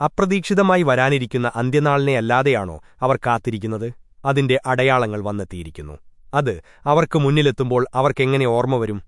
അപ്രതീക്ഷിതമായി വരാനിരിക്കുന്ന അന്ത്യനാളിനെയല്ലാതെയാണോ അവർ കാത്തിരിക്കുന്നത്? അതിന്റെ അടയാളങ്ങൾ വന്നെത്തിയിരിക്കുന്നു. അത് അവർക്ക് മുന്നിലെത്തുമ്പോൾ അവർക്കെങ്ങനെ ഓർമ്മ വരും?